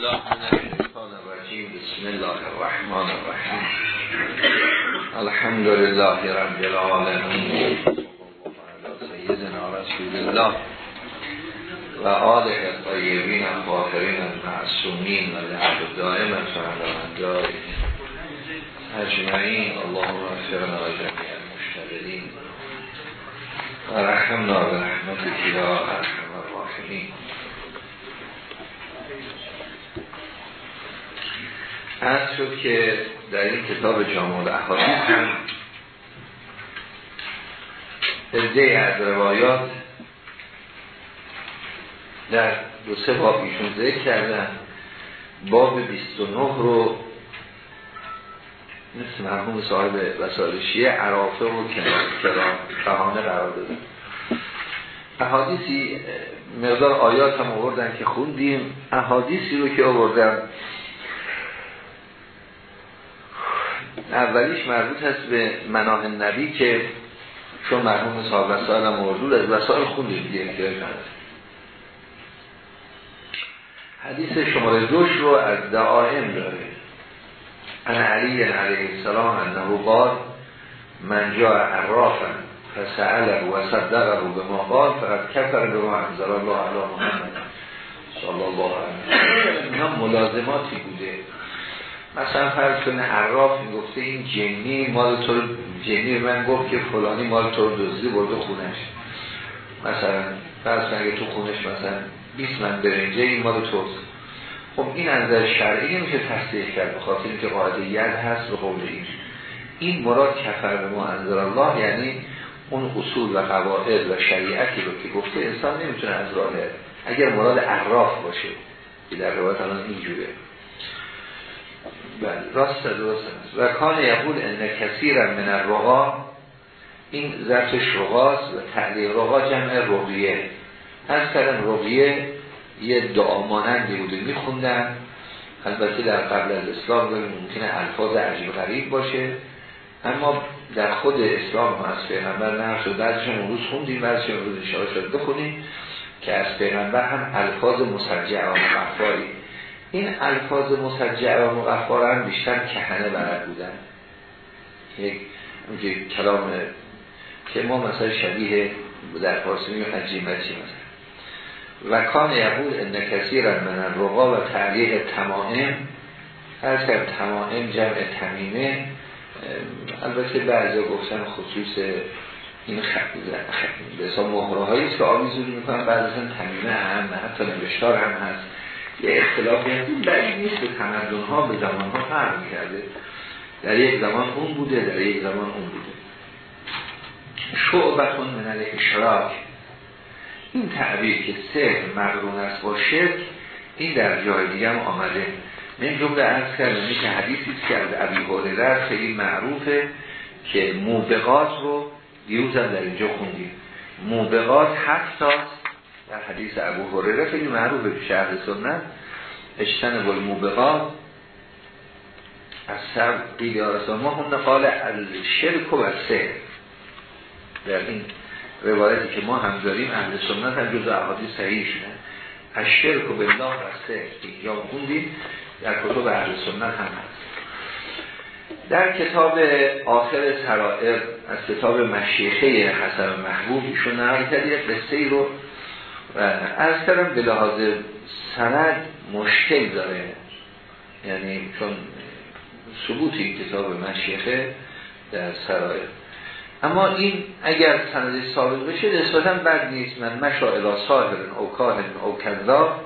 بسم الله الرحمن الرحیم الحمد لله رب العالمین سیدنا رسول الله و آله الطیبین الطاهرین المعصومین و لعب دائم فرماندار اجمعین اللهم اغفرنا و جميع المشتغلین و رحمنا و رحمتك یا ارحم الراحمین از شد که در این کتاب جامعه احادیث هم ازده از روایات در دو سه باب ایشون ذکر کردن. باب 29 رو مثل مرحوم صاحب وسائل شیعه عرافه و کهانه قرار دادن. احادیثی مقدار آیات هم آوردن که خوندیم. احادیثی رو که آوردن اولیش مربوط هست به مناه نبی که چون مرحوم صاحب وسائل موضوع از وسائل خوندیم دیگه احتیاج حدیث شماره دوش رو از دعائم داره. انا علی علیه السلام انه قال من جا عرافا فسأله و صدقه به ما قال فقط کفر به ما انزل الله علی محمد صلی الله علیه اینا ملازماتی بوده. مثلا فرض کنه عراف می‌گفته این جنی مال تو جنی من گفت که فلانی مال تو رو دزدی برده خونش. مثلا فرض کنه تو خونش مثلا 20 من برنجه این مال توست. خب این از شرعی نمیشه تصدیق کرد به خاطر اینکه قاعده ید هست به قول این. این مراد کفر به ما انظر الله یعنی اون اصول و قواعد و شریعتی رو که گفته انسان نمی‌تونه از راه اگر مراد عراف باشه که در روایت الان اینجوره بله راست درست است و کان یقول ان کثیر من الرقا این ذات شغاست و تعلیق رقا جمع رقیه. از کردن رقیه یه دعا مانندی بوده میخوندن. البته در قبل از اسلام ممکنه الفاظ عجیب غریب باشه. اما در خود اسلام هم از پیغمبر نه شد. بعضشون اون روز خوندیم بعضشون روز انشاء شد بخونیم که از پیغمبر هم الفاظ مسجع و مغفاری این الفاظ مسجع و مغفار هم بیشتر کهنه بلد بودن. یک کلام که ما مثلا شبیه در فارسی میگه عجیمتی مثلا. و کان یقول ان کثیر من الرقا و تعلیق تمائم. هر کرد تمائم جمع تمیمه. البته بعضی گفتن خصوص این به حساب مهره هایی که آویزوری می‌کنن بعضی اصلا تمیمه هم حتی نوشتار هم هست. یه این بعید نیست به تمدن ها به زمان ها فرق می‌کرده. در یک زمان اون بوده در یک زمان اون بوده. شعبتون من اشراک این تعبیر که سه مقرون است با شرک این در جای دیگه هم آمده. من جمله ارز کردم که حدیثی که از ابی هریره خیلی معروفه که موبقات رو دیروز در اینجا خوندیم. موبقات هفت در حدیث ابو هریره خیلی معروفه به شهر سنت. اشتن بل موبقات از سر قیل آرسان ما هم نقال از شرک و سه در این روایتی که ما هم داریم اهل سنت هم جز احادیث صحیح شدن. از شرک و بالله و سه یا خوندیم. در کتب اهل سنت هم هست. در کتاب آخر سرائر از کتاب مشیخه حسن محبوب ایشون نقل کرد یک قصه رو از کردم به لحاظ سند مشکل داره. یعنی چون ثبوت این کتاب مشیخه در سرائر اما این اگر سند ثابت بشه نسبتا بد نیست. من مشا الى صاحب او کاهن او کذاب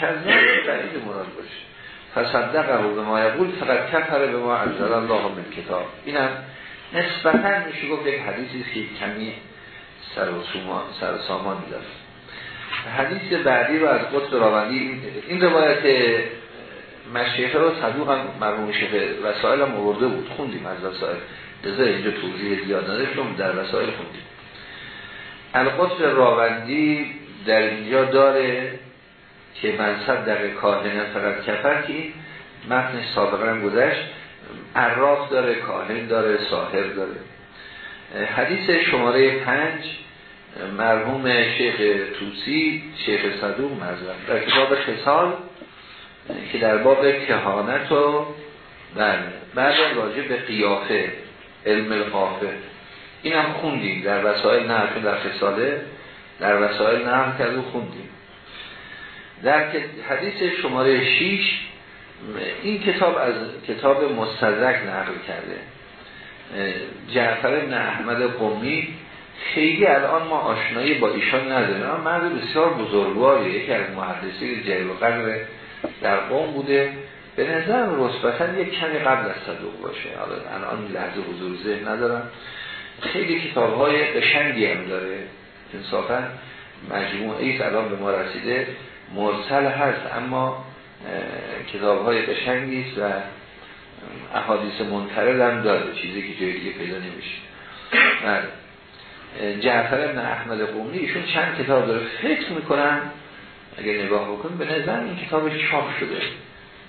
کذاب بعید مراد باشه. فصدق او به ما یقول فقط کفر به ما انزل الله من کتاب. اینم نسبتا میشه گفت یک حدیثی که کمی سر و و سامان میداره حدیث بعدی رو از قطب راوندی این روایت مشیخه رو صدوق هم مرموم شیخ وسائل هم آورده بود. خوندیم از وسائل. لذا اینجا توضیح زیاد نداره در وسائل خوندیم. القطب راوندی در اینجا داره که منصب در کاهنه فقط کفر که متن سابقا هم گذشت. عراف داره کاهن داره ساهر داره. حدیث شماره پنج مرحوم شیخ توسی شیخ صدوق مزرم در کتاب خسال که در باب کهانت و بله بعد راجع به قیافه علم القافه. این هم خوندیم در وسائل نه در فساله در وسائل نه کرده خوندیم. در حدیث شماره 6 این کتاب از کتاب مستدرک نقل کرده. جعفر ابن احمد قومی خیلی الان ما آشنایی با ایشان نداریم. اما مرد بسیار بزرگواری یکی از جلیل و قدر در قوم بوده. به نظر رسبتا یک کمی قبل از صدوق باشه. الان لحظه حضور ذهن ندارم. خیلی کتاب های قشنگی هم داره. انصافا مجموعه ایست الان به ما رسیده مرسل هست اما کتاب های قشنگی است و احادیث منترد هم داره. چیزی که جای دیگه پیدا نمیشه. بله. جعفر ابن احمد قومی ایشون چند کتاب داره فکر می‌کنن اگر نگاه بکنیم به نظر این کتابش چاپ شده.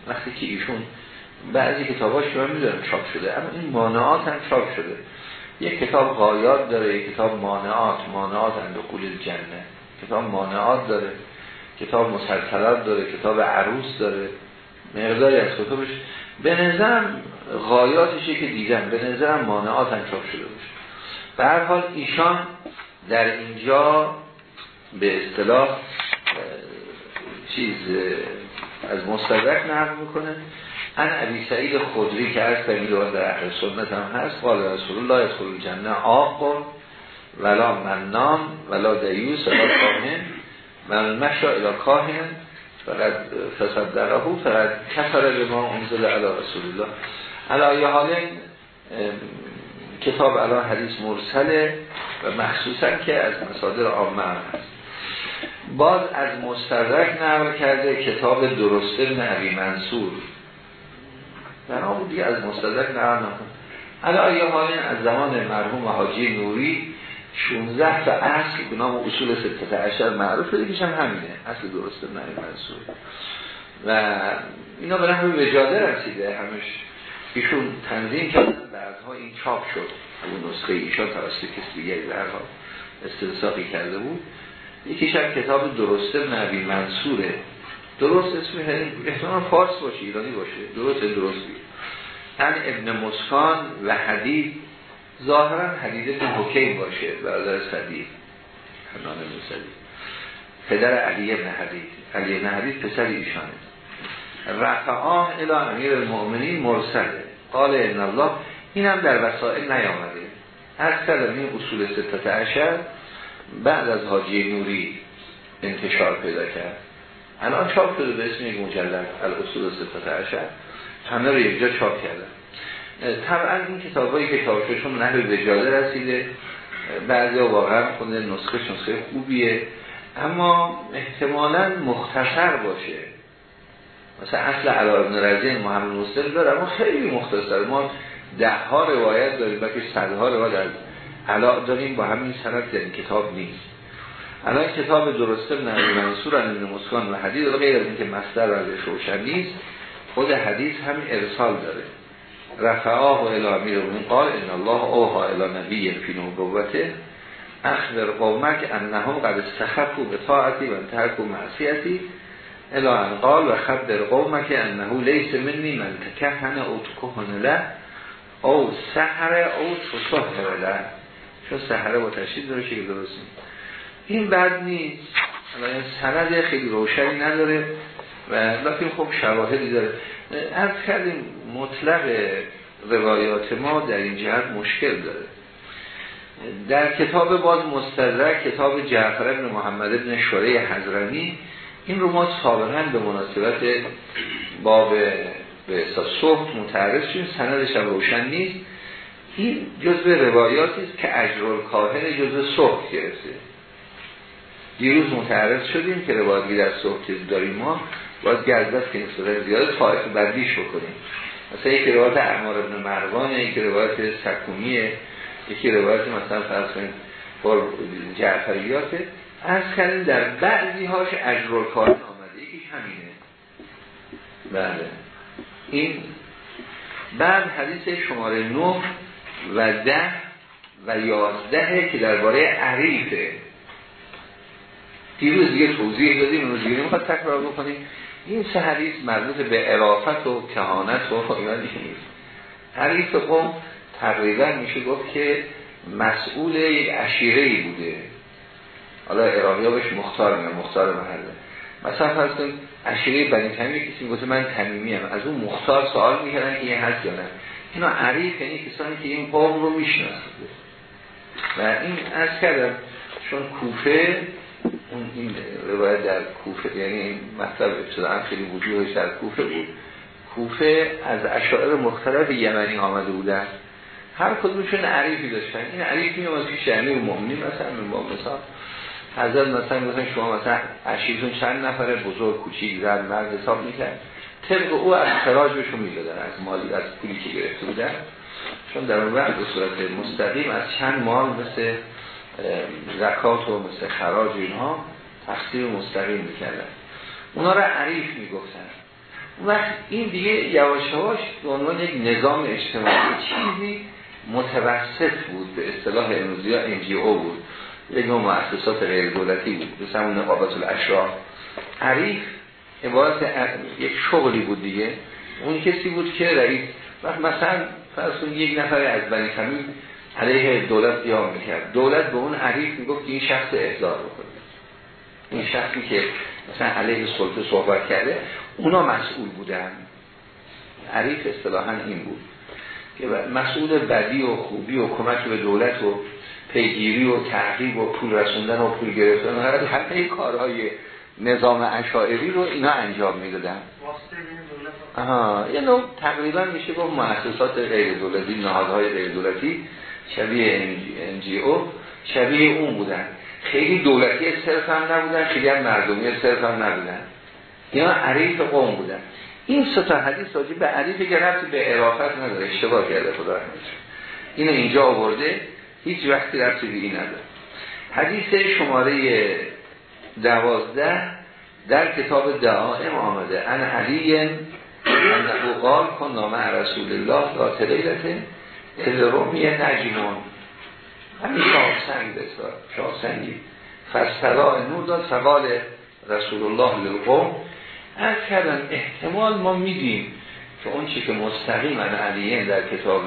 وقتی که ایشون بعضی کتاباش رو می‌دونم چاپ شده اما این مانعات هم چاپ شده. یک کتاب قایات داره یک کتاب مانعات. مانعات اندخول جنه کتاب مانعات داره. کتاب مسلسلات داره. کتاب عروس داره. مقداری از کتابش. به نظرم که دیدم به نظرم مانعات هم چاپ شده باشه. به حال ایشان در اینجا به اصطلاح چیز از مستدرک نقل می‌کنه. ان عبی سعید خودری که از و در اهل سنت هم هست قال رسول الله ادخل الجنه آقل ولا منام ولا دیوس ولا کاهن من مشا الى کاهن. فقط فصدقه فقط کفر به ما انزل علی رسول الله. علی حال کتاب الان حدیث مرسله و مخصوصا که از مصادر عامه هست. باز از مستدرک نقل کرده کتاب درسته نبی منصور. در آن دیگه از مستدرک نقل نکن. علا یه حالی از زمان مرحوم حاجی نوری 16 تا اصل به نام اصول ستت عشر معروف شده که هم همینه اصل درسته نبی منصور. و اینا به نحو وجاده رسیده همش ایشون تنظیم کردن بعدها این چاپ شد. اون نسخه ایشان توسط کسی دیگه در استنساقی کرده بود. یکیش هم کتاب درسته نبی منصوره درست اسم احتمال فارس باشه ایرانی باشه. درست درستی ان ابن مسکان و حدید ظاهرا حدید ابن حکیم باشه برادر صدیق. حنان ابن پدر علی ابن حدید علی ابن حدید پسر ایشانه. رفعان الى امیر المؤمنین مرسله قال ان الله این هم در وسائل نیامده. هر کلمه اصول ستت عشر بعد از حاجی نوری انتشار پیدا کرد. الان چاپ شده به اسم یک مجلد الاصول ستت عشر. همه رو یک جا چاپ کردن. طبعا این کتابایی که چاپ شدشون نحوی به جاده رسیده بعضی واقعا خونده نسخه نسخه خوبیه. اما احتمالا مختصر باشه. مثلا اصل علا ابن رزین محمد مسلم داره اما خیلی مختصر ما ده ها روایت داریم بلکه صدها روایت از علا داریم با همین سند در این کتاب نیست. الان کتاب درسته نبی منصور این مسکان و حدیث غیر از اینکه مصدر ازش روشن نیست خود حدیث هم ارسال داره. رفعاه و الامی رو قال ان الله اوها الی نبی فی نبوته اخبر قومک انهم قد استخفوا به طاعتی و انتحکوا معصیتی الان قال و خبر قومک انه لیس منی من تکهن او تکهن له او سحر او تصحر له. چون سحره با تشدید داره شکل درست این بد نیست. الان سند خیلی روشنی نداره و لیکن خب شواهدی داره. از کردیم مطلق روایات ما در این جهت مشکل داره. در کتاب باز مستدرک کتاب جعفر ابن محمد ابن شوره حضرمی این رو ما سابقا به مناسبت باب به صحب متعرض شدیم. سندش هم روشن نیست. این جزء روایاتی است که اجرال کاهن جزء صحب گرفته. دیروز متعرض شدیم که روایتی در صحب که داریم ما باید گردست که نسبت زیاده طایف بردیش بکنیم. مثلا یک روایت اعمار ابن مروان یکی روایت سکونیه یکی روایت مثلا فرض کنید با جعفریاته از کردیم در بعضی هاش اجرال کاهن آمده. یکی همینه. بله. این بعد حدیث شماره 9 و ده و یازده که درباره عریفه دیروز دیگه توضیح دادیم روز دیگه نمی‌خواد تکرار بکنیم. این سه حدیث مربوط به عرافت و کهانت و اینا نیست. حدیث قوم تقریبا میشه گفت که مسئول یک عشیره بوده. حالا عراقی ها بهش مختار میگن مختار محله. مثلا فرض کن عشیره بنی تمیمی کسی میگه من تمیمی هم. از اون مختار سوال می‌کردن که یه هست یا نه. اینا عریف یعنی کسانی که این قوم رو میشناسده و این از کردم چون کوفه اون این روایت در کوفه یعنی این مطلب ابتداعا خیلی وجودش در کوفه بود. کوفه از اشاعر مختلف یمنی آمده بودن. هر کدومشون عریفی داشتن. این عریف می اومد پیش امیر المؤمنین مثلا با مثال حضرت مثلا مثلا شما مثلا عشیرتون چند نفره بزرگ کوچیک زن مرد حساب می‌کرد. طبق او از خراج بهشون می‌دادن از مالی از پولی که گرفته بودن. چون در اون وقت به صورت مستقیم از چند مال مثل زکات و مثل خراج اینها تقسیم مستقیم می‌کردن. اونا را عریف می‌گفتن. وقت این دیگه یواش یواش به عنوان یک نظام اجتماعی چیزی متوسط بود به اصطلاح امروزی ها NGO بود. یک نوع مؤسسات غیر دولتی بود. به همون نقابت الاشراف. عریف عبارت یک شغلی بود دیگه. اون کسی بود که رئیس. وقت مثلا فرض یک نفر از بنی تمیم علیه دولت قیام می‌کرد. دولت به اون عریف می‌گفت این شخص احضار بکنه. این شخصی که مثلا علیه سلطه صحبت کرده اونا مسئول بودن. عریف اصطلاحا این بود. که مسئول بدی و خوبی و کمک به دولت و پیگیری و تعقیب و پول رسوندن و پول گرفتن. و همه کارهای نظام اشاعری رو اینا انجام می‌دادن. آها یه نوع تقریبا میشه با مؤسسات غیر دولتی نهادهای غیر دولتی شبیه او شبیه اون بودن. خیلی دولتی صرف هم نبودن خیلی هم مردمی صرف هم نبودن. اینا عریف قوم بودن. این ستا حدیث راجع به عریف که رفتی به عرافت نداره اشتباه کرده خدا اینو اینجا آورده. هیچ وقتی رفتی این نداره. حدیث شماره دوازده در کتاب دعائم آمده. ان علی انه قال کن نامه رسول الله لا تلیلته از رومی نجمون همین شاهسنگ بسار شاهسنگی. فسترا نور داد فقال رسول الله للقوم از کردن احتمال ما میدیم که اون چی که مستقیم ان علیه در کتاب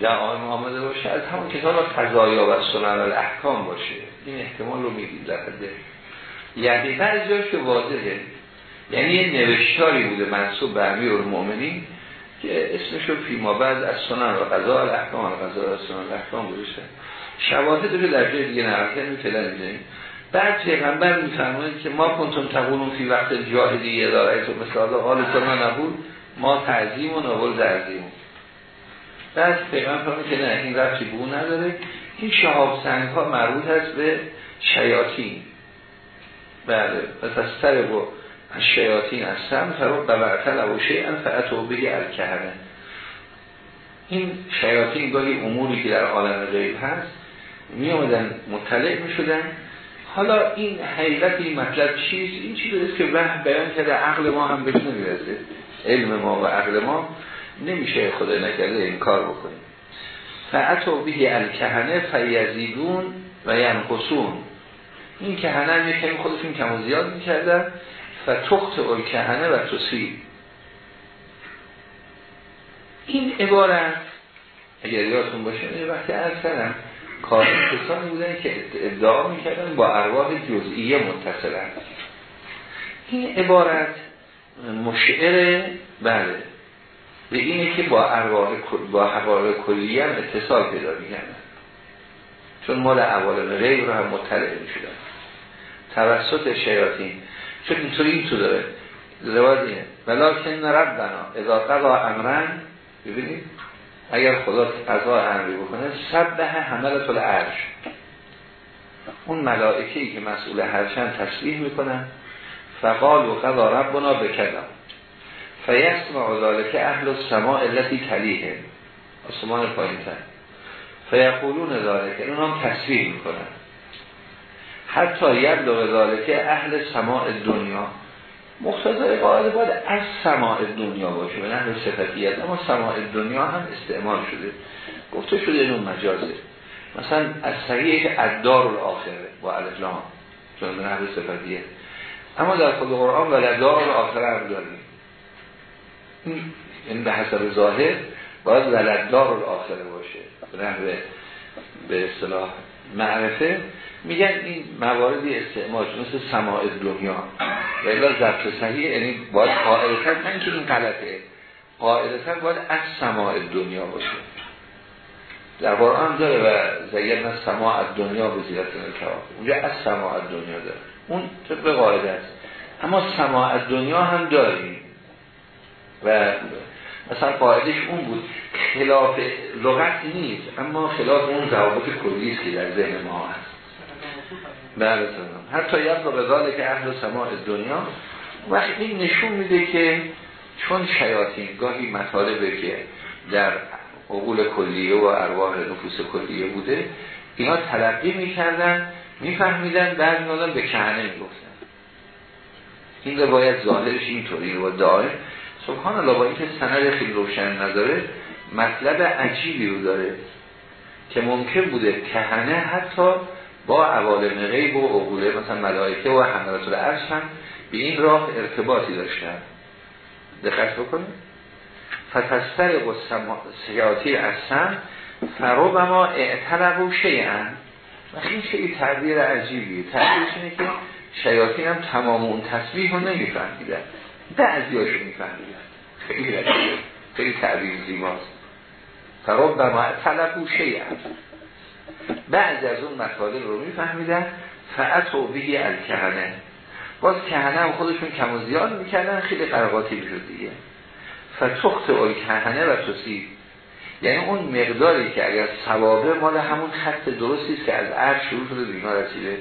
دعائم آمده باشه از همون کتاب قضایا و سنن الاحکام باشه. این احتمال رو میدیم در حده یعنی بعضی که واضحه. یعنی یه نوشتاری بوده منصوب به امیر المؤمنین که اسمشو فیما بعد از سنن و قضا الاحکام و قضا و سنن الاحکام گذاشته. شواهد رو در جای دیگه نرفته فعلا می‌زنیم بعد پیغمبر میفرمایید که ما کنتم تقولون فی وقت جاهلی اداره تو مثال حال سنن نبود ما تعظیم و نقول درزیم بعد پیغمبر فرمایید که نه این رفتی به نداره. این شهاب سنگ ها مربوط هست به شیاطین. بله پس از سر و از شیاطین از سم فرو ببرتل و شیعن فعتو بگی الکهنه این شیاطین گاهی اموری که در عالم غیب هست می آمدن مطلع می شدن حالا این حقیقت این مطلب چیز این چیز است که وحی بیان کرده عقل ما هم بهش نمی‌رسه. علم ما و عقل ما نمیشه خدا نکرده این کار بکنیم فعتو بگی الکهنه فیزیدون و ینقصون. این کهنه هم یکمی خودشون کم و زیاد می‌کردن. و تخت اول کهنه و تصیب این عبارت اگر یادتون باشه یه وقتی از کردم کار کسانی بودن که ادعا می‌کردن با ارواح جزئیه متصلن. این عبارت مشعر بله. به اینه که با ارواح با حقار کلیه هم اتصال پیدا چون مال عوالم غیب رو هم مطلع می‌شدن. توسط شیاطین. چون اینطوری این تو داره. روایت اینه. ولیکن ربنا اذا قضا امرن ببینید اگر خدا قضا امری بکنه سبه حملت العرش. اون ملائکه که مسئول هرشن تصویح می‌کنن فقال و قضا ربنا بکدم فیسمع ذالک اهل السماء التي تلیه آسمان پایین تر فیقولون ذالک اون هم تصویح می‌کنن. حتی یبلغ ذالکه اهل سماع دنیا مقتضای قاعده باید از سماع دنیا باشه به نحو صفتیت. اما سماع دنیا هم استعمال شده. گفته شده اینو مجازه. مثلا از طریق ادار الاخره با الفلام چون به نحو صفتیت. اما در خود قرآن ولدار آخر هم داریم. این به حسب ظاهر باید ولدار آخره باشه. به به اصطلاح معرفه. میگن این مواردی استعمال مثل سماع دنیا. و الا ضبط صحیح یعنی باید قائلتر نه که این غلطه. قائلتر باید از سماع دنیا باشه. در قرآن داره و زیدن سماع دنیا به زیرت نکراب اونجا از سماع دنیا داره. اون طبق قاعده است. اما سماع دنیا هم داریم. و مثلا قاعدش اون بود خلاف لغت نیست اما خلاف اون ضوابط کلی که در ذهن ما هست. بله حتی یاد به که اهل سماع دنیا وقتی این نشون میده که چون شیاطین گاهی مطالبه که در عقول کلیه و ارواح نفوس کلیه بوده اینا تلقی می‌کردن میفهمیدن بعد میادن به کهنه می‌گفتن. این روایت ظاهرش اینطوری و داره سبحان الله با اینکه سند خیلی روشن نداره مطلب عجیبی رو داره که ممکن بوده کهنه حتی با عوالم غیب و عقوله مثلا ملائکه و حملات العرش هم به این راه ارتباطی داشتن. دقت بکنید. فتستر و سیاتی اصلا فروب ما اعتلب و شیعن و این خیلی تعبیر عجیبیه. تعبیرش اینه که شیاطین هم تمام اون تصویح رو نمیفهمیدن. بعضی هاشو میفهمیدن. خیلی خیلی تعبیر زیباست. ما اعتلب و شیعن بعضی از اون مطالب رو میفهمیدن. فعت و بگی الکهنه. باز کهنه هم خودشون کم و زیاد می‌کردن. خیلی قرقاتی می‌شد دیگه. فتخت اول کهنه و توصیب یعنی اون مقداری که اگر ثوابه مال همون خط درستی که از عرض شروع شده به اینا رسیده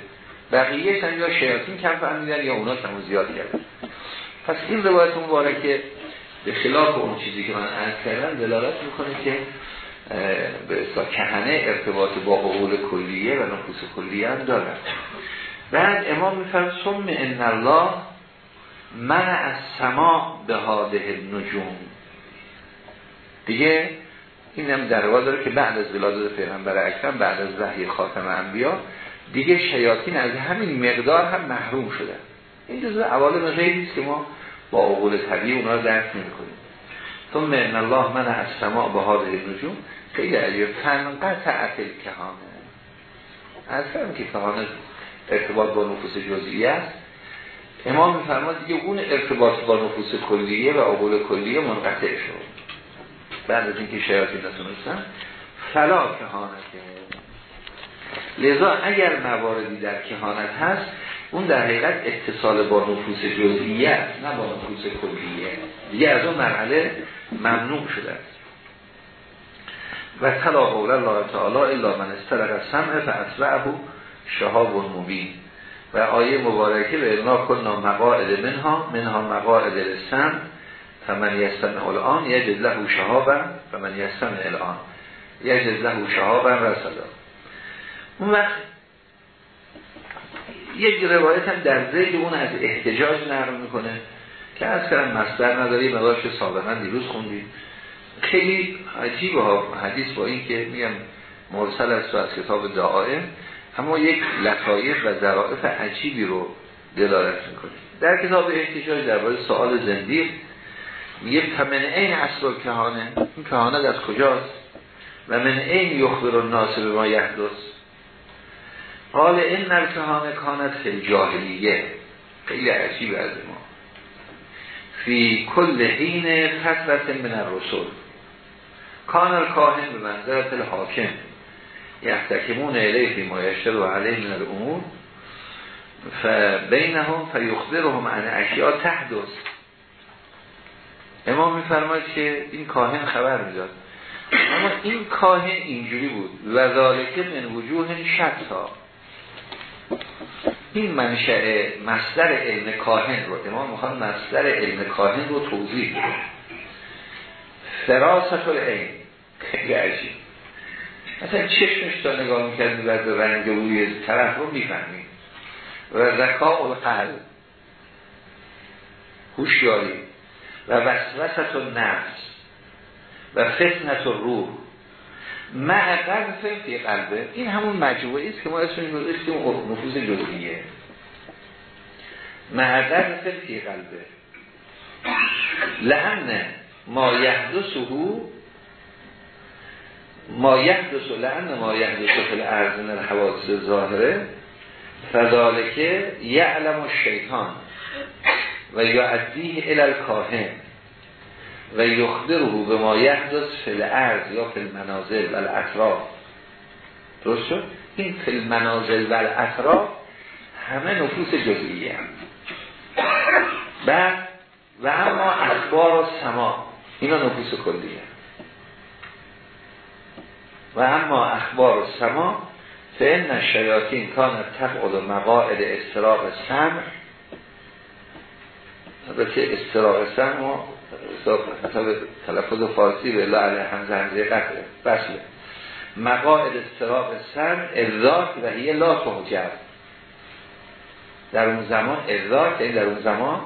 بقیه هم یا شیاطین کم فهمیدن یا اونا کم و زیاد کردن. پس این روایت مبارکه به خلاف اون چیزی که من عرض کردم دلالت می‌کنه که به اصلا کهنه ارتباط با قبول کلیه و نفوس کلیه هم دارن بعد امام میفرد سم ان الله من از سما به هاده نجوم دیگه این هم در داره که بعد از ولادت پیغمبر اکرم بعد از وحی خاتم انبیا دیگه شیاطین از همین مقدار هم محروم شدن. این جزء عوالم غیبی است که ما با عقول طبیعی اونا رو درک نمی‌کنیم. ثم من الله من از سما به هاده نجوم خیلی عجیب. فنقطع اکل کهانه اصلا که کهانه ارتباط با نفوس جزئی است. امام میفرماد دیگه اون ارتباط با نفوس کلیه و عقول کلیه منقطع شد. بعد از اینکه شیاطین نتونستن فلا کهانته. لذا اگر مواردی در کهانت هست اون در حقیقت اتصال با نفوس جزئیه نه با نفوس کلیه. دیگه از اون مرحله ممنوع شده است. و تلا قول الله تعالی الا من استرق سمع فاصبعه شهاب مبین. و آیه مبارکه به انا کننا مقاعد منها منها مقاعد لسن فمن یستمع الان یجد له شهابا فمن یستمع الان یجد له شهابا رسلا اون وقت یک روایت هم در زید اون از احتجاج نرم می‌کنه که از کردم مصدر نداری مدارش سابقا دیروز خوندیم. خیلی عجیب ها حدیث با این که میگم مرسل است و از کتاب دعائم اما یک لطایف و ظرائف عجیبی رو دلالت می‌کنه. در کتاب احتجاج درباره سوال زندیق میگه فمن این اصل کهانه؟ این کهانه از کجاست؟ و من این یخبر الناس به ما یحدث. حال این کهانه کانت فی جاهلیه خیلی عجیب از ما. فی کل حین فترت من الرسول. کان الکاهن به منظرت الحاکم. یحتکمون علیه ما و علیه من الامور. فبینهم فیخبرهم عن اشیاء تحدث. امام میفرماید که این کاهن خبر می‌داد. اما این کاهن اینجوری بود. و من وجوه شتا این منشأ مصدر علم کاهن رو امام می‌خواد مصدر علم کاهن رو توضیح بده. فراست العین خیلی مثلا چشمش تا نگاه می‌کردی و به رنگ روی طرف رو می‌فهمید. و زکا القلب هوشیاری. و وسوست و نفس و فتنت و روح مع قلب فی قلبه این همون مجموعه است که ما اسمش گذاشتیم نفوذ جزئیه. معدر فی قلبه لحن ما یحدثه ما یحدث لعن ما یحدث فی الارض من الحوادث ظاهره فذالکه یعلم الشیطان و یعدیه الى الکاهن. و یخبره به ما یحدث فی الارض یا فی المنازل و الاطراف. درست شد؟ این فی المنازل و الاطراف همه نفوس جزئیه هم. بعد و اما اخبار و سما اینا نفوس کلیه و اما اخبار و سما فإن شیاطین کانت تقعد مقاعد استراق سمع. البته استراق سمع مثلا تلفظ فارسی به علیه همزه همزه قطعه. بسله مقاعد استراق سمع ارزاق و هیه لا تحجب در اون زمان ارزاق یعنی در اون زمان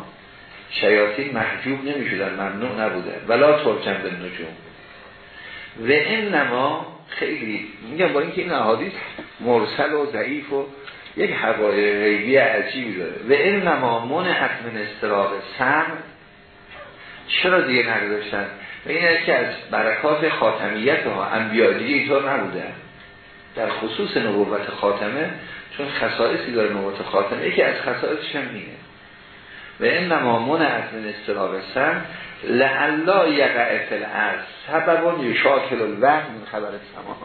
شیاطین محجوب نمی شدن ممنوع نبوده ولا ترجم به نجوم. و این نما خیلی میگم با اینکه این احادیث مرسل و ضعیف و یک حقای غیبی عجیبی داره. و این نما من استراق سم چرا دیگه نگذاشتن؟ و این که از برکات خاتمیت ها انبیاء دیگه اینطور نبوده. در خصوص نبوت خاتمه چون خصائصی داره نبوت خاتمه یکی از خصائصش هم اینه. و این نما من من استراق سم لعلا یقع فی الارض. سبب یشاکل الوهم من خبر سما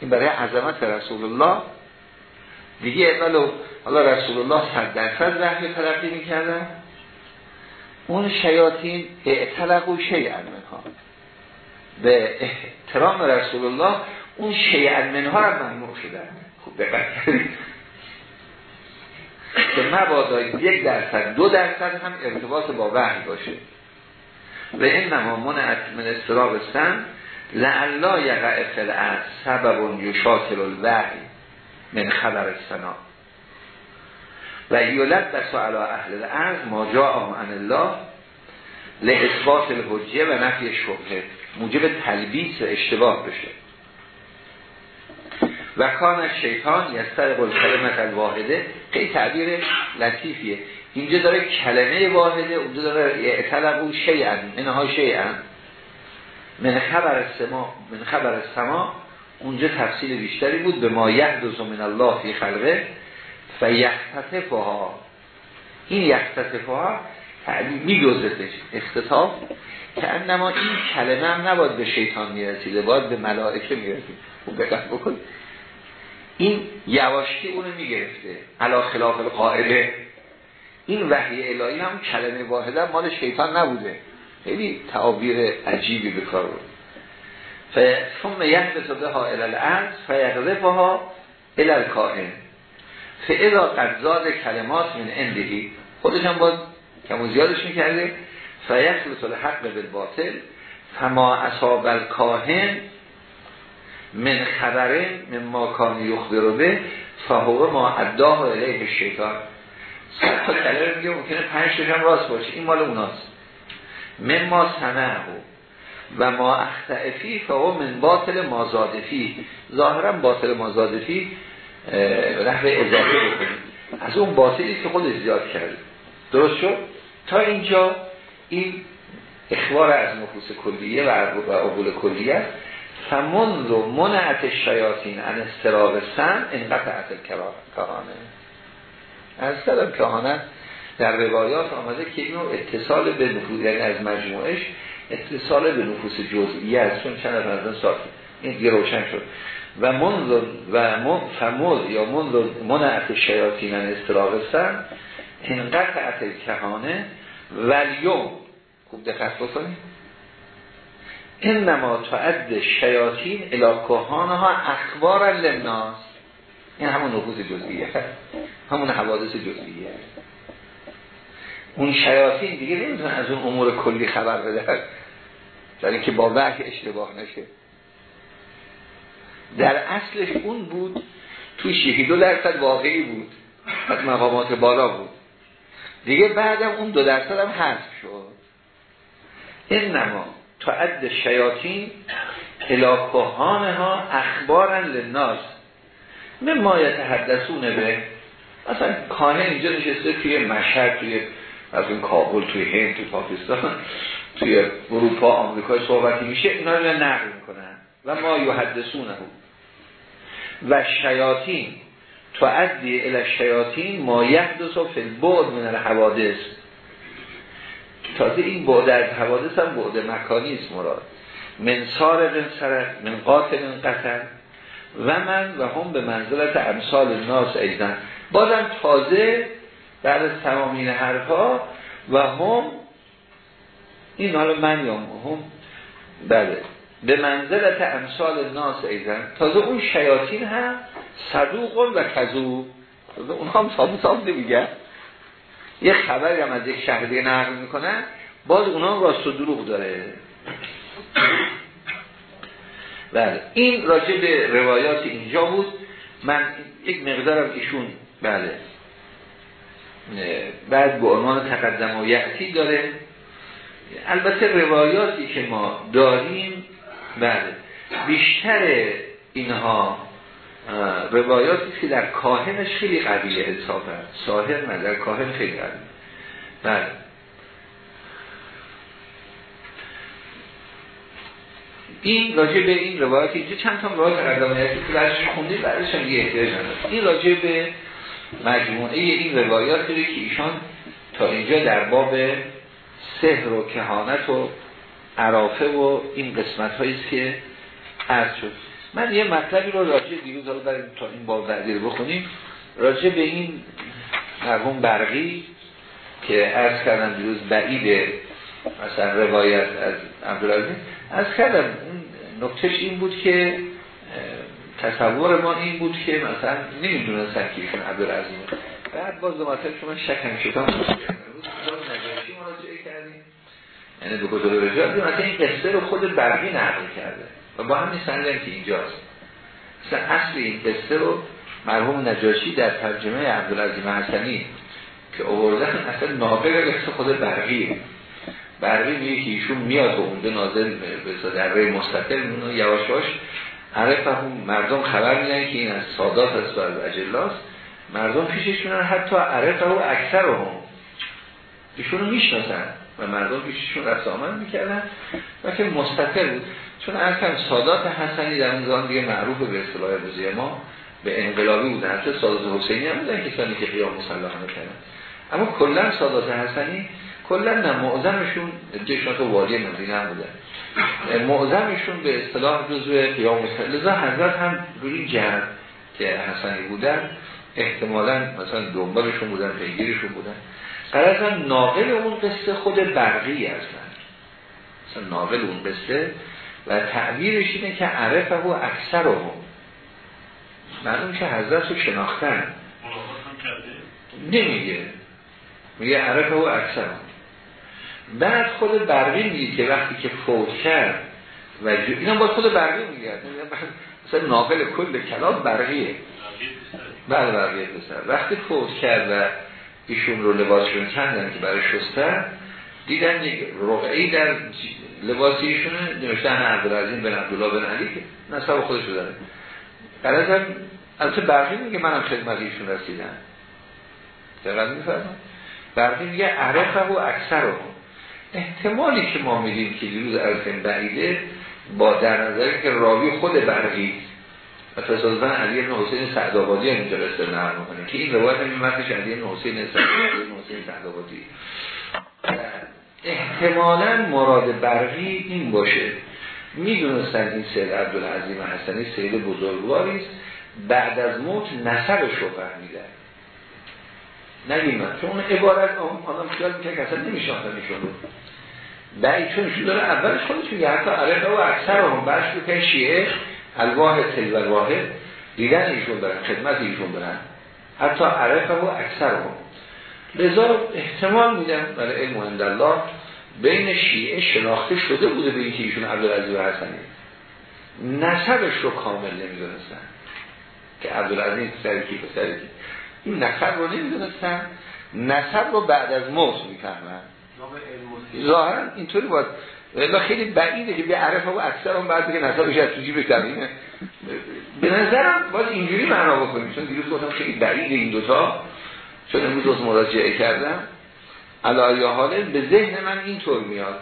این برای عظمت رسول الله دیگه اقلو حالا رسول الله صد درصد وحی تلقی می‌کردن. اون شیاطین اعتلقو شیعن منها به احترام رسول الله اون شیعن منها رو ممنوع شدن خوب دقت که مبادا یک درصد دو درصد هم ارتباط با وحی باشه. و این نما من من استراب سن لعلا یقع فلعت سبب یشاکل الوحی من خبر سنا و یولد بسا علا اهل الارض ما جا عن الله لاثبات الحجه و نفی شبهه. موجب تلبیس و اشتباه بشه. و کان شیطان یستر کلمت الواحده. خیلی تعبیر لطیفیه. اینجا داره کلمه واحده اونجا داره اعتلب او شیعن منها شیعن من خبر سما من خبر سما اونجا تفصیل بیشتری بود. به ما یحدث من الله فی خلقه. فیختفها این یختفها میگذرتش اختطاف که انما این کلمه هم نباید به شیطان می‌رسیده باید به ملائکه می‌رسید خوب دقت بکن. این یواشکی اونو می‌گرفته علا خلاف القاعده. این وحی الهی هم کلمه واحده مال شیطان نبوده. خیلی تعابیر عجیبی به کار بود ثم یهبط بها الى الارض فیغذفها الى الکاهن فاذا قد زاد کلمات من اندهی خودش هم باز کم و زیادش می‌کرده. فیخلط الحق بالباطل فما اصاب الکاهن من خبره من ما کان یخبر به فهو ما اداه الیه شیطان صد تا کلمه میگه ممکنه پنج هم راست باشه این مال اوناست. من ما سنه و ما اختعفی فهو من باطل مازادفی ظاهرا باطل مازادفی نحوه اضافه بکنیم. از اون باطلی که خود زیاد کرده. درست شد؟ تا اینجا این اخبار از نفوس کلیه و عقول کلیه است. فمنذ منعت شیاطین ان استراغ سن انقطعت کهانه. از کلام کهانت در روایات آمده که اینو اتصال به نفوس یعنی از مجموعش اتصال به نفوس جزئیه است. چون چند از این دیگه روشن شد. و منذ و فموز یا منذ منعت شیاطین استراغ سن انقطعت کهانه ولیوم. خوب دقت بکنید. انما تعد شیاطین ها اخبار للناس. این همون نفوذ جزئیه. همون حوادث جزئیه. اون شیاطین دیگه نمی‌تونن از اون امور کلی خبر بدن. در اینکه با وحی اشتباه نشه. در اصلش اون بود توش یکی دو درصد واقعی بود از مقامات بالا بود. دیگه بعدم اون دو درصد هم هست شد. این نما تعد شیاطین الاکهانه ها اخبارن للناس. من ما یتحدثون به مثلا کانه اینجا نشسته توی مشهد توی از این کابل توی هند توی پاکستان. توی اروپا آمریکا صحبتی میشه اینا رو نقل می‌کنن. و ما یحدثونه و شیاطین. تعدی الى شیاطین ما یحدث فی البعد من الحوادث. تازه این بعد از حوادث هم بعد مکانی است مراد. من سارق سرق من قاتل قتل. و من و هم به منزلت امثال ناس ایزن بازم تازه بعد از تمام این حرفا و هم این حالا من یا هم بله. به منزلت امثال ناس ایزن تازه اون شیاطین هم صدوق و کذوب. اون هم صادق صادق نمیگه یه خبری هم از یک شهر دیگه نقل می‌کنن. باز اونا راست و دروغ داره. بله. این راجع به روایات اینجا بود. من یک مقدارم ایشون بله. بعد به عنوان تقدم و یعتی داره. البته روایاتی که ما داریم بله. بیشتر اینها روایاتی که در کاهنش خیلی قویه حساب هست. ساهر نه در کاهن خیلی قویه. بله. این راجع به این روایت اینجا چند تا روایت قدمایتی که برش خوندیم برش هم یه احتیاج نداره این راجع به مجموعه این روایات که ایشان تا اینجا در باب سحر و کهانت و عرافه و این قسمت هاییست که عرض شد. من یه مطلبی رو راجع دیروز حالا بریم تا این باب بعدی بخونیم. راجع به این مرحوم برقی که عرض کردم دیروز بعید مثلا روایت از عبدالعزیز. از کردم نکتش این بود که تصور ما این بود که مثلا نمی‌دونستن که ایشون عبدالعزیز. بعد باز دو مطلب که من شکم شدم. یعنی دو کتب رجال مثلا این قصه رو خود برقی نقل کرده. و با همین سندن که اینجاست. مثلا اصل این قصه رو مرحوم نجاشی در ترجمه عبدالعزیز حسنی که اووردن اصلا ناقل قصه خود برقی برقی میگه که ایشون میاد به اونده نازل به روی مستقل میونه یواش یواش عرف هم مردم خبر میدن که این از سادات است و از اجلاست مردم پیشش میرن حتی عرف هم اکثر هم. ایشون رو می‌شناسن. و مردم پیششون رفت آمد می‌کردن. و که مستقل بود. چون اصلا سادات حسنی در اون دیگه معروف به اصطلاح روزی ما به انقلابی بودن حتی سادات حسینی هم بودن کسانی که قیام مسلحانه کردن. اما کلا سادات حسنی کلا نه معظمشون جشنات و والی مدینه هم بودن. معظمشون به اصطلاح جزء قیام لذا حضرت هم روی جهر که حسنی بودن احتمالا مثلا دنبالشون بودن پیگیرشون بودن. قرارا ناقل اون قصه خود برقی هستن. مثلا ناقل اون قصه و تعبیرش اینه که عرفه و اکثر هم معلوم که حضرت رو شناختن. نمیگه. میگه عرفه و اکثر. هم بعد خود برقی میگه که وقتی که فوت کرد و جو... اینا با خود برقی میگه. مثلا ناقل کل کلام برقیه. بعد برقیه بسر وقتی فوت کرد و ایشون رو لباسشون کندن که برای شستن؟ دیدن یک رقعی در لباس ایشونه. نوشتن عبدالعظیم بن عبدالله بن علی که نصب خودش رو داره. قرارم البته برقی میگه منم خدمت ایشون رسیدم. دقیقا میفرمم برقی میگه عرفه و اکثر رو احتمالی که ما میدیم که دیروز ارسن بعیده با در نظر که راوی خود برقی و تصادفا علی بن حسین سعدآبادی هم اینجا نقل می‌کنه که این روایت همین متنش علی بن حسین سعدآبادی. احتمالا مراد برقی این باشه. می‌دونستن این سید عبدالعظیم حسنی سید بزرگواری است. بعد از موت نسبش رو فهمیدن. نگیم چون اون عبارت آدم خیال می‌کنه که اصلا نمیشناختن ایشون رو. بعد چون داره اولش خودش میگه حتی عرقه و اکثر هم برش که شیعه الواحد تل و الواحد دیدن ایشون برن خدمت ایشون برن حتی عرقه و اکثر هم لذا احتمال میدن برای علم الله بین شیعه شناخته شده بوده به اینکه ایشون عبدالعزیز و حسنی. نسبش رو کامل نمی‌دونستن. که عبدالعزیز سرکی به سرکی این نسب رو نمی‌دونستن. نسب رو بعد از موت می‌فهمن. ظاهرا اینطوری باید و خیلی بعیده که به عرف و اکثر هم بعد بگه نصابش از جیب کمینه به نظرم باید اینجوری معنا بکنیم. چون دیروز گفتم خیلی بعیده این دوتا. چون امروز مراجعه کردم. علایه حاله به ذهن من اینطور میاد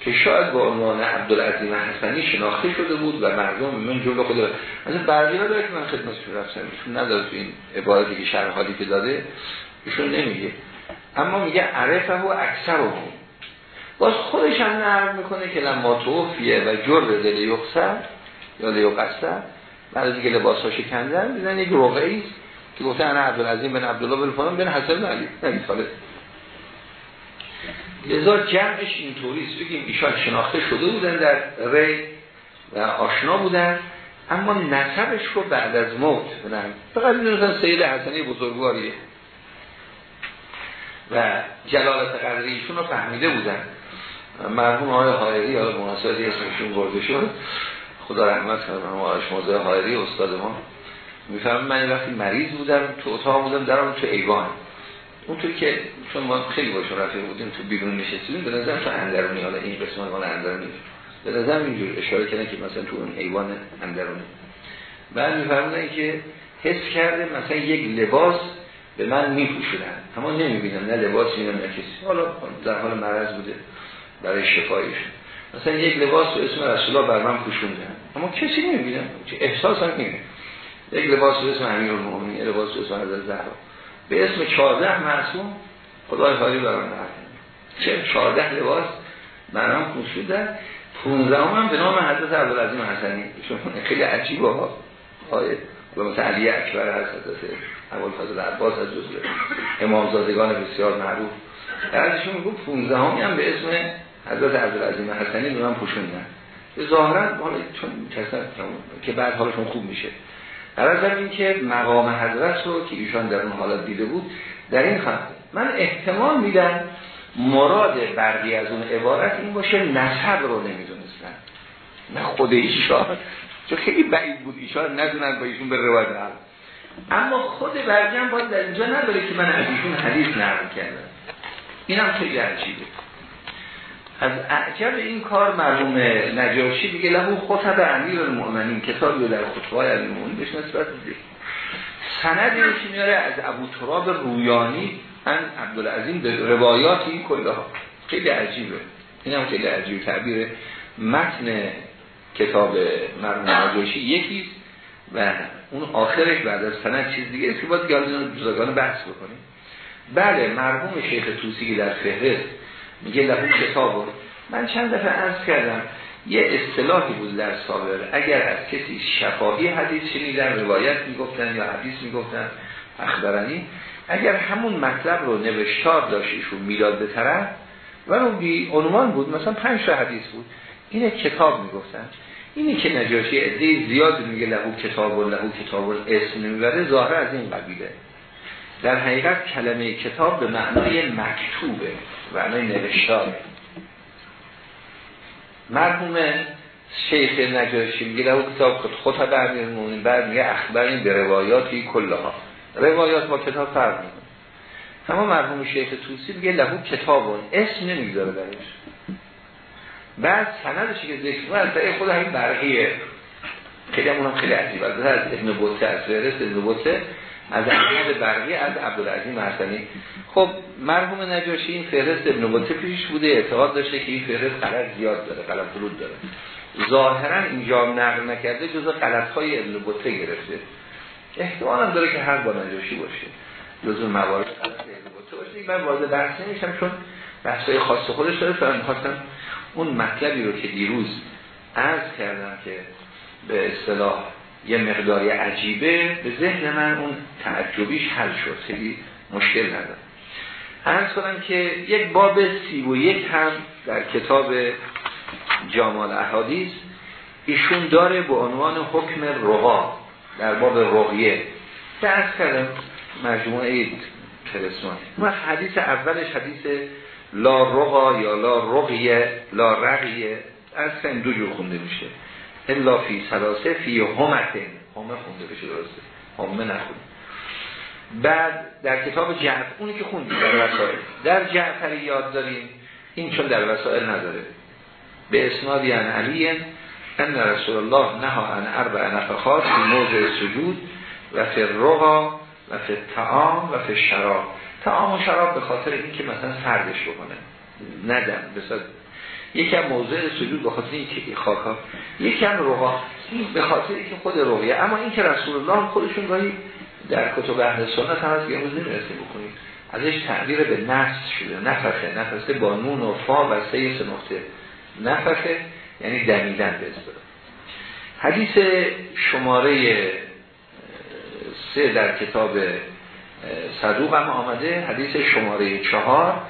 که شاید با عنوان عبدالعظیم حسنی شناخته شده بود و مردم من جلو خود مثلا برقی داره که من خدمتش رفتم. ایشون نداره تو این عبارتی که شرح حالی که داده. ایشون نمیگه. اما میگه عرفه و اکثر رو باز خودش هم نرم می‌کنه که لما توفیه و جر دل یخسر یا لیقصر بعد از اینکه لباس ها شکندن میزن یک رقعی که گفته انا عبدالعظیم بن عبدالله بن فلان بن حسن علی. نبی ساله لذا جمعش اینطوریست بگیم ایشان شناخته شده بودن در ری و آشنا بودن اما نسبش رو بعد از موت بودن فقط می‌دونستن سید حسنی بزرگواریه. و جلالت قدریشون رو فهمیده بودن. مرحوم آقای حایری یا مناسبتی اسمشون برده شد. خدا رحمت کنه آقایش موضوع حایری استاد ما. میفهم من وقتی مریض بودم تو اتاق بودم درم تو ایوان. اونطوری که چون ما خیلی باشون رفیق بودیم تو بیرون نشستیم به نظر تو اندرونی. حالا این قسمت مال اندرونی. به نظر اینجور اشاره کنه که مثلا تو اون ایوان اندرونی. بعد میفرمودن که حس کرده مثلا یک لباس به من میپوشونن اما نمی‌بینم نه لباس نه کسی. حالا در حال مرض بوده. برای شفایشون مثلا یک لباس به اسم رسول الله بر من پوشوندن اما کسی نمی‌بینم احساس هم نمی‌بینم یک لباس به اسم امیر المؤمنین لباس به اسم حضرت زهرا. به اسم 14 معصوم خدای خالی برام چه 14 لباس برام پوشیدن 15 هم به نام حضرت عبدالعظیم حسنی. خیلی عجیبه ها. آیه مثلا علی اکبر هست حضرت اول فضل عباس از جزء امامزادگان بسیار معروف. ازشون میگو 15 هم به اسم حضرت عبدالعظیم حسنی به من پوشوندن ظاهرا حالا چون که بعد حالشون خوب میشه. در این که مقام حضرت رو که ایشان در اون حالت دیده بود در این خط من احتمال میدم مراد برقی از اون عبارت این باشه نسب رو نمی‌دونستن. نه خود ایشان چون خیلی بعید بود ایشان ندونن با ایشون به روایت هم اما خود برقی هم باید در اینجا نداره که من از ایشون حدیث نقل کردم. این هم خیلی عجیبه. از اعجب این کار مرحوم نجاشی دیگه لهو خطب امیر المؤمنین کتابی در خطبه های المؤمنین بهش نسبت دیگه سند که میاره؟ از ابو تراب رویانی. ان عبدالعظیم به روایاتی این کلها خیلی عجیبه. این هم خیلی عجیب تعبیر متن کتاب مرحوم نجاشی یکیست و اون آخرش بعد از سند چیز دیگه است که باید جزاگان بحث بکنیم. بله مرحوم شیخ توسی در فهرست میگه لهو کتاب من چند دفعه عرض کردم یه اصطلاحی بود در سابق اگر از کسی شفاهی حدیث شنیدن روایت می‌گفتن یا حدیث می‌گفتن اخبرنی اگر همون مطلب رو نوشتار داشت ایشون می‌داد به طرف و بی عنوان بود مثلا پنج تا حدیث بود اینه کتاب می‌گفتن. اینی که نجاشی عده زیاد میگه لهو کتاب و لهو کتاب اسم نمی‌بره ظاهر از این قبیله. در حقیقت کلمه کتاب به معنای مکتوبه. معنای نوشتار. مرحوم شیخ نجاشی میگه لهو کتاب خود خود برمیمونیم بعد میگه اخبرین به روایاتی کلها روایات با کتاب فرق می‌کنه. اما مرحوم شیخ توسی میگه لهو کتابون اسم نمی‌ذاره درش. بعد سندشی که ذکر از خود همین برقیه. خیلی هم خیلی عجیب از ابن بوته از فهرست ابن بوته از احمد برقی از عبدالعظیم حسنی خب مرحوم نجاشی این فهرست ابن بطه بوده اعتقاد داشته که این فهرست غلط زیاد داره غلط فرود داره. ظاهرا اینجا نقل نکرده جز غلط های ابن بطه گرفته. احتمال هم داره که هر با نجاشی باشه. جز موارد ابن بطه باشه. من وارد بحث نمیشم چون بحثای خاص خودش داره. فهم خواستم اون مطلبی رو که دیروز عرض کردم که به اصطلاح یه مقداری عجیبه. به ذهن من اون تعجبیش حل شد. خیلی مشکل ندارم. ارز کنم که یک باب سی و یک هم در کتاب جامال احادیث ایشون داره به عنوان حکم رقا در باب رقیه. درس کردم مجموعه ترسمان ما حدیث اولش حدیث لا رقا یا لا رقیه لا رقیه از دو جور خونده میشه. الا فی سلاسه فی همتن همه خونده بشه درسته. همه نخونده. بعد در کتاب جعفر اونی که خوندیم در وسائل. در جعفر یاد داریم این چون در وسائل نداره. به اسنادی عن علی ان رسول الله نها عن اربع نفخات فی موضع سجود و فی الرقا و فی الطعام و فی شراب طعام و شراب به خاطر اینکه مثلا سردش بکنه. ندم بسید یکم موضع سجود به خاطر اینکه خاکا یکم رقا این به خاطر اینکه خود رقیه اما اینکه رسول الله خودشون گاهی در کتب اهل سنت هم از امروز نمی‌رسیم بکنید ازش تعبیر به نفس شده. نفخه نفسه با نون و فا و سه نقطه. نفخه یعنی دمیدن به حدیث شماره سه در کتاب صدوق هم آمده. حدیث شماره چهار.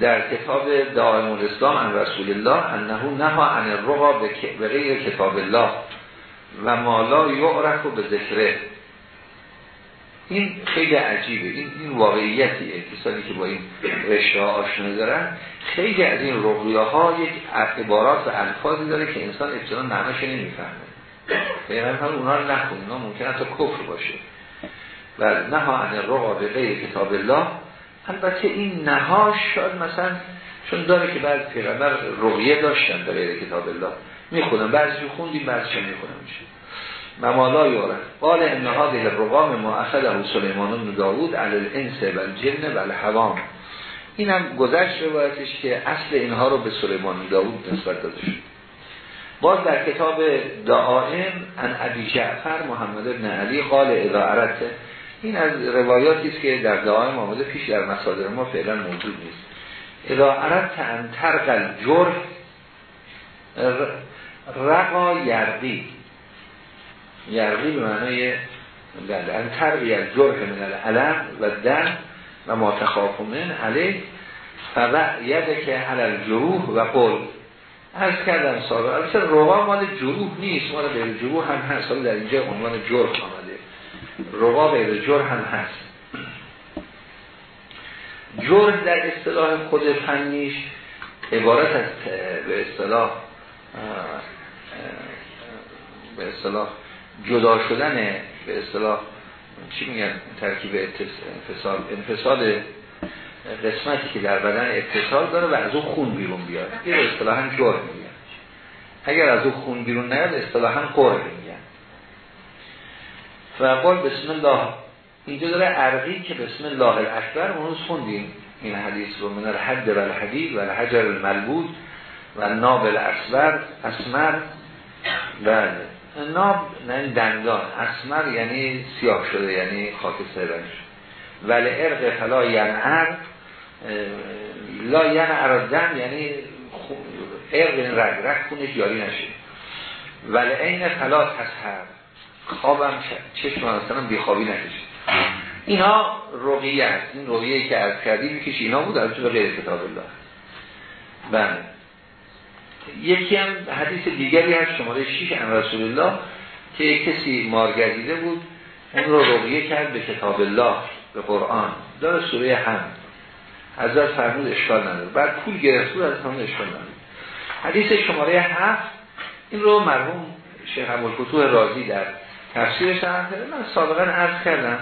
در کتاب دائم الاسلام عن رسول الله انه نها عن الرقا به غیر کتاب الله و مالا یعرف به ذکره. این خیلی عجیبه. این, این واقعیتیه. کسانی که با این رشته ها آشنا دارن خیلی از این رقیه ها یک اعتبارات و الفاظی داره که انسان ابتدا نمشه نمی‌فهمه. پیغمبر اونا رو نخون. اونا ممکن حتی کفر باشه. و نها عن الرقا به غیر کتاب الله. البته این نهاش شاید مثلا چون داره که بعد پیغمبر رقیه داشتن به غیر کتاب الله می‌خونم بعضی خوندیم بعضی می‌خونم میشه. ممالا یارن. قال ان هذه الرقام ما اخذه سلیمان بن داوود علی الانس و الجن و الحوام. اینم گذشت روایتش که اصل اینها رو به سلیمان داوود نسبت داده شد. باز در کتاب دعائم ان ابی جعفر محمد بن علی قال اذا این از روایاتی است که در دعائم آمده پیش در مصادر ما فعلا موجود نیست. اذا اردت ان ترقل جرح رقا یردی یرقی به معنای ان ترقی از جرح من العلم و دن و ما تخاف من علیه فوع یده که علل جروح و قل از کردم سابقا البته روا مال جروح نیست. مال غیر جروح هم هست. در اینجا عنوان جرح آمده. روا غیر جرح هم هست. جرح در اصطلاح خود فنیش عبارت از به اصطلاح به اصطلاح جدا شدن به اصطلاح چی میگن ترکیب انفصال انفصال قسمتی که در بدن اتصال داره و از اون خون بیرون بیاد. این اصطلاحا جرح میگن. اگر از اون خون بیرون نیاد اصطلاحا قرح میگن فقال بسم الله. اینجا داره عرقی که بسم الله الاکبر اون خوندیم این حدیث رو. من الحد و الحدید و الحجر الملبود و نابل اسبر اسمر بله ناب نه دندان. اسمر یعنی سیاه شده یعنی خاک رنگ ولی ارق فلا ینعر لا ینعر دم یعنی ارق این رگ. رگ خونش یاری نشه. ولی این فلا تسهر خوابم چشم مثلا بیخوابی نکشه اینا رقیه است. این رقیه که از کردی می‌کشی. اینا بود از غیر کتاب الله. بله. یکی هم حدیث دیگری هست شماره 6 ان رسول الله که کسی مارگردیده بود اون رو رقیه کرد به کتاب الله به قرآن. داره سوره هم. حضرت فرمود اشکال نداره. بعد پول گرفت از همون اشکال نداره. حدیث شماره هفت این رو مرحوم شیخ ابوالفتوح رازی در تفسیرش هم من سابقا عرض کردم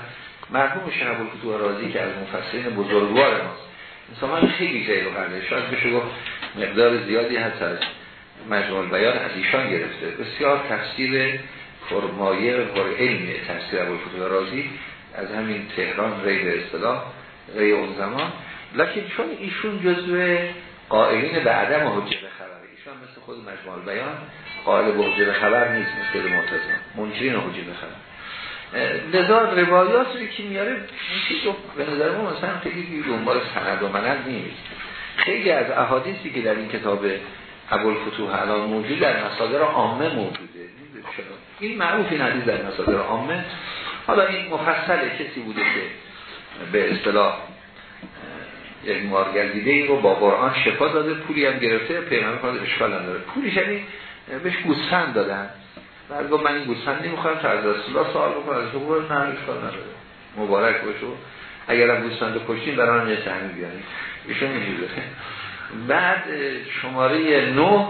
مرحوم شیخ ابوالفتوح رازی که از مفسرین بزرگوار ماست انسان خیلی جایی رو شاید بشه گفت مقدار زیادی هست از مجموع بیان از ایشان گرفته. بسیار تفسیر فرمایه و پر علمی تفسیر ابوالفتوح رازی از همین تهران ری به اصطلاح ری اون زمان. لکن چون ایشون جزو قائلین به عدم حجه ایشان مثل خود مجموع بیان. قائل به حجه خبر نیست مثل مرتضی. منکرین حجه خبر. لذا روایات که میاره میشه به نظر ما مثلا خیلی دنبال سند و مند نیست. خیلی از احادیثی که در این کتاب فتوح الان موجود در مصادر عامه موجوده. این معروف این حدیث در مصادر عامه. حالا این مفصل کسی بوده که به اصطلاح یک مارگردیده این رو با قرآن شفا داده پولی هم گرفته پیغمبر فرمود اشکال نداره. پولی یعنی بهش گوسفند دادن. بعد گفت من این گوسفند نمی‌خوام تا از رسول الله سوال بکنم از تو نه اشکال نداره. مبارک باشو اگر هم گوسفند کشتین برای من یه سهمی بیاریم ایشون اینجوره بعد شماره 9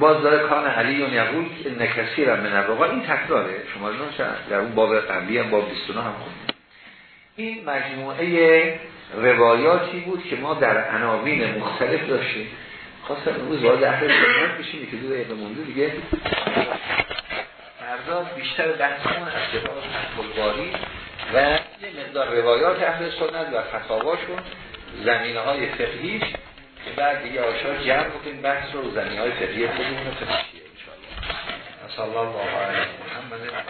باز داره کان علی و یقول نکسی را من الرقا این تکراره. شماره 9 در اون باب قبلی هم باب 29 هم خوندیم. این مجموعه روایاتی بود که ما در عناوین مختلف داشتیم؟ خواستم امروز وارد اهل سنت بشیم که دو دقیقه مونده دیگه. فردا بیشتر بحثمون از کتاب فتح و یه مقدار روایات اهل سنت و فتاواشون زمینه های فقهیش. که بعد دیگه آشار جمع بکنیم بحث رو زمینه های فقهی خودمون رو فقهیه انشاءالله. صلی الله علیه محمد.